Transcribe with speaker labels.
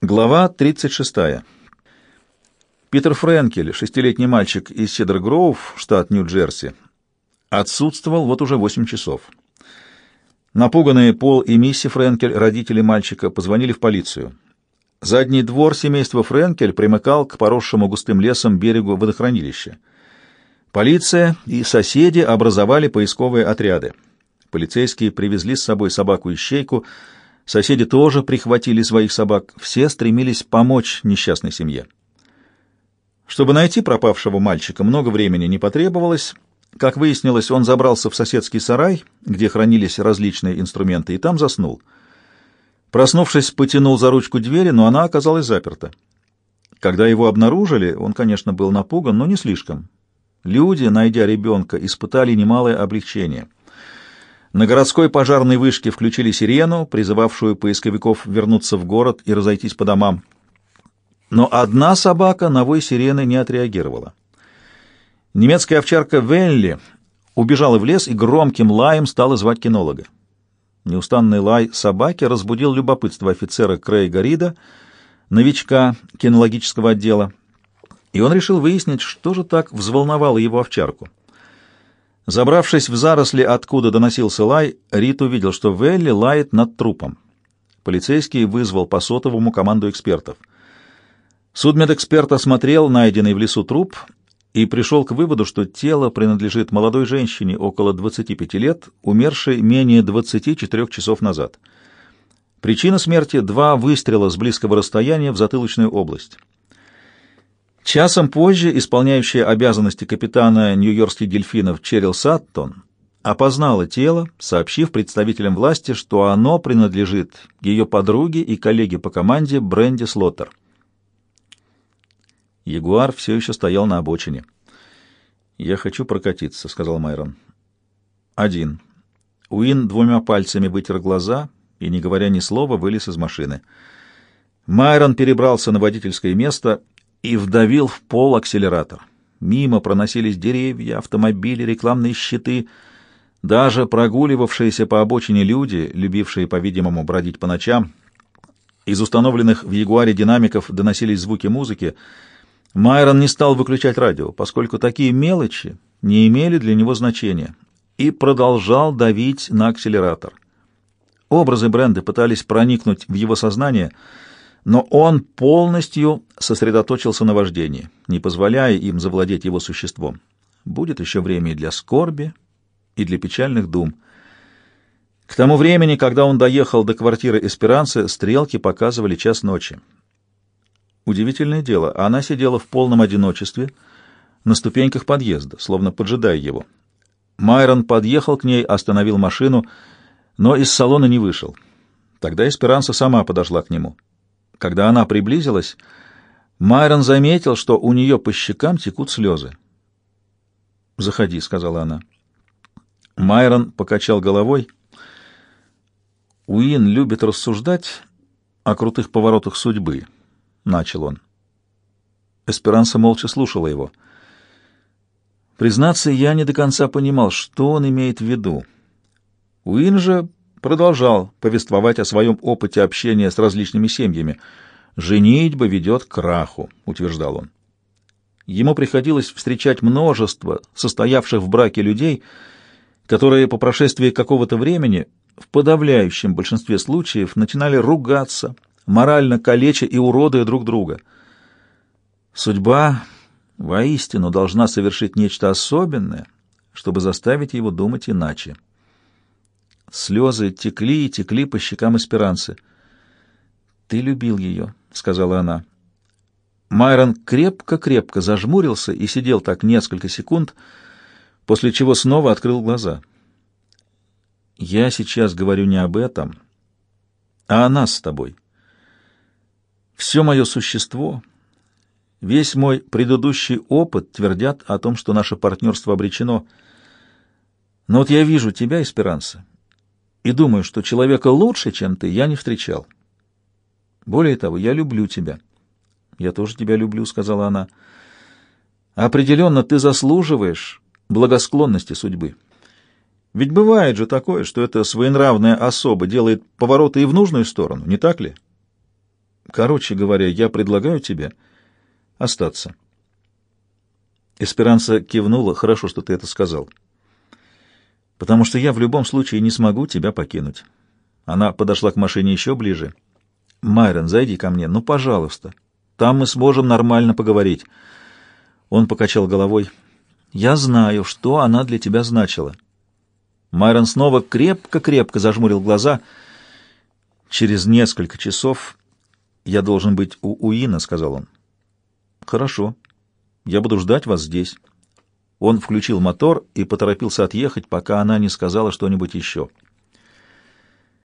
Speaker 1: Глава 36. Питер Френкель, шестилетний мальчик из Седр-Гроув, штат Нью-Джерси, отсутствовал вот уже восемь часов. Напуганные Пол и Мисси Френкель, родители мальчика, позвонили в полицию. Задний двор семейства Френкель примыкал к поросшему густым лесом берегу водохранилища. Полиция и соседи образовали поисковые отряды. Полицейские привезли с собой собаку-ищейку, Соседи тоже прихватили своих собак, все стремились помочь несчастной семье. Чтобы найти пропавшего мальчика, много времени не потребовалось. Как выяснилось, он забрался в соседский сарай, где хранились различные инструменты, и там заснул. Проснувшись, потянул за ручку двери, но она оказалась заперта. Когда его обнаружили, он, конечно, был напуган, но не слишком. Люди, найдя ребенка, испытали немалое облегчение — на городской пожарной вышке включили сирену, призывавшую поисковиков вернуться в город и разойтись по домам. Но одна собака на вой сирены не отреагировала. Немецкая овчарка Велли убежала в лес и громким лаем стала звать кинолога. Неустанный лай собаки разбудил любопытство офицера Крейга Рида, новичка кинологического отдела, и он решил выяснить, что же так взволновало его овчарку. Забравшись в заросли, откуда доносился лай, Рит увидел, что Велли лает над трупом. Полицейский вызвал по сотовому команду экспертов. Судмедэксперт осмотрел найденный в лесу труп и пришел к выводу, что тело принадлежит молодой женщине около 25 лет, умершей менее 24 часов назад. Причина смерти — два выстрела с близкого расстояния в затылочную область. Часом позже исполняющая обязанности капитана нью-йоркских дельфинов Черил Саттон опознала тело, сообщив представителям власти, что оно принадлежит ее подруге и коллеге по команде Бренди Слоттер. Ягуар все еще стоял на обочине. «Я хочу прокатиться», — сказал Майрон. «Один». Уин двумя пальцами вытер глаза и, не говоря ни слова, вылез из машины. Майрон перебрался на водительское место и вдавил в пол акселератор. Мимо проносились деревья, автомобили, рекламные щиты, даже прогуливавшиеся по обочине люди, любившие, по-видимому, бродить по ночам. Из установленных в Ягуаре динамиков доносились звуки музыки. Майрон не стал выключать радио, поскольку такие мелочи не имели для него значения, и продолжал давить на акселератор. Образы бренда пытались проникнуть в его сознание — но он полностью сосредоточился на вождении, не позволяя им завладеть его существом. Будет еще время и для скорби, и для печальных дум. К тому времени, когда он доехал до квартиры Эсперанцы, стрелки показывали час ночи. Удивительное дело, она сидела в полном одиночестве на ступеньках подъезда, словно поджидая его. Майрон подъехал к ней, остановил машину, но из салона не вышел. Тогда Эсперанца сама подошла к нему. Когда она приблизилась, Майрон заметил, что у нее по щекам текут слезы. «Заходи», — сказала она. Майрон покачал головой. «Уин любит рассуждать о крутых поворотах судьбы», — начал он. Эсперанса молча слушала его. Признаться, я не до конца понимал, что он имеет в виду. Уин же продолжал повествовать о своем опыте общения с различными семьями. «Женитьба ведет к краху», — утверждал он. Ему приходилось встречать множество состоявших в браке людей, которые по прошествии какого-то времени в подавляющем большинстве случаев начинали ругаться, морально калеча и уродуя друг друга. Судьба воистину должна совершить нечто особенное, чтобы заставить его думать иначе. Слезы текли и текли по щекам эсперанцы. «Ты любил ее», — сказала она. Майрон крепко-крепко зажмурился и сидел так несколько секунд, после чего снова открыл глаза. «Я сейчас говорю не об этом, а о нас с тобой. Все мое существо, весь мой предыдущий опыт твердят о том, что наше партнерство обречено. Но вот я вижу тебя, Эсперанса, и думаю, что человека лучше, чем ты, я не встречал. Более того, я люблю тебя. Я тоже тебя люблю, сказала она. Определенно ты заслуживаешь благосклонности судьбы. Ведь бывает же такое, что эта своенравная особа делает повороты и в нужную сторону, не так ли? Короче говоря, я предлагаю тебе остаться. Эсперанца кивнула. Хорошо, что ты это сказал. Потому что я в любом случае не смогу тебя покинуть. Она подошла к машине еще ближе. Майрон, зайди ко мне, ну, пожалуйста. Там мы сможем нормально поговорить. Он покачал головой. Я знаю, что она для тебя значила. Майрон снова крепко-крепко зажмурил глаза. Через несколько часов я должен быть у Уина, сказал он. Хорошо. Я буду ждать вас здесь. Он включил мотор и поторопился отъехать, пока она не сказала что-нибудь еще.